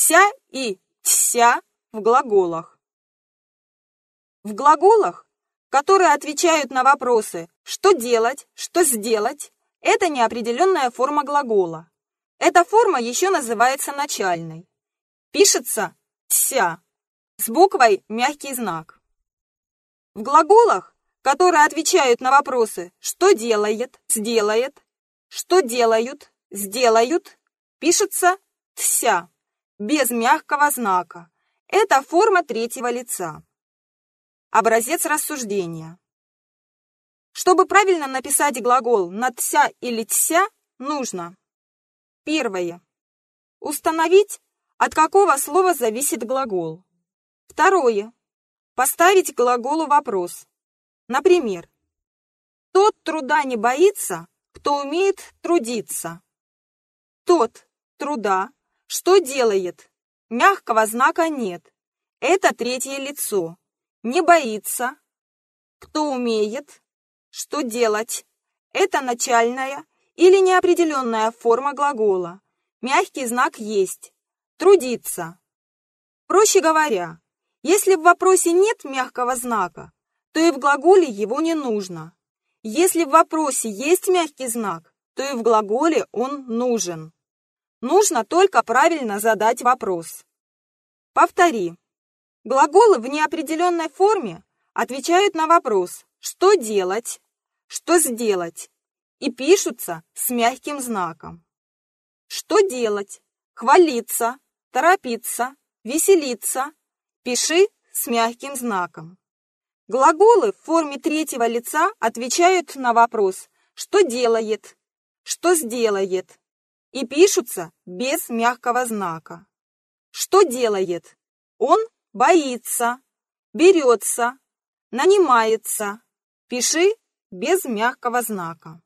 тся и тся в глаголах. В глаголах, которые отвечают на вопросы «что делать», «что сделать», это неопределенная форма глагола. Эта форма еще называется начальной. Пишется «тся» с буквой мягкий знак. В глаголах, которые отвечают на вопросы «что делает», «сделает», «что делают», «сделают», пишется «тся» без мягкого знака. Это форма третьего лица. Образец рассуждения. Чтобы правильно написать глагол на «тся» или «тся», нужно Первое. Установить, от какого слова зависит глагол. Второе. Поставить глаголу вопрос. Например, «Тот труда не боится, кто умеет трудиться». Тот труда что делает? Мягкого знака нет. Это третье лицо. Не боится. Кто умеет? Что делать? Это начальная или неопределенная форма глагола. Мягкий знак есть. Трудиться. Проще говоря, если в вопросе нет мягкого знака, то и в глаголе его не нужно. Если в вопросе есть мягкий знак, то и в глаголе он нужен. Нужно только правильно задать вопрос. Повтори. Глаголы в неопределенной форме отвечают на вопрос «что делать?», «что сделать?» и пишутся с мягким знаком. Что делать? Хвалиться, торопиться, веселиться. Пиши с мягким знаком. Глаголы в форме третьего лица отвечают на вопрос «что делает?», «что сделает?», и пишутся без мягкого знака. Что делает? Он боится, берется, нанимается. Пиши без мягкого знака.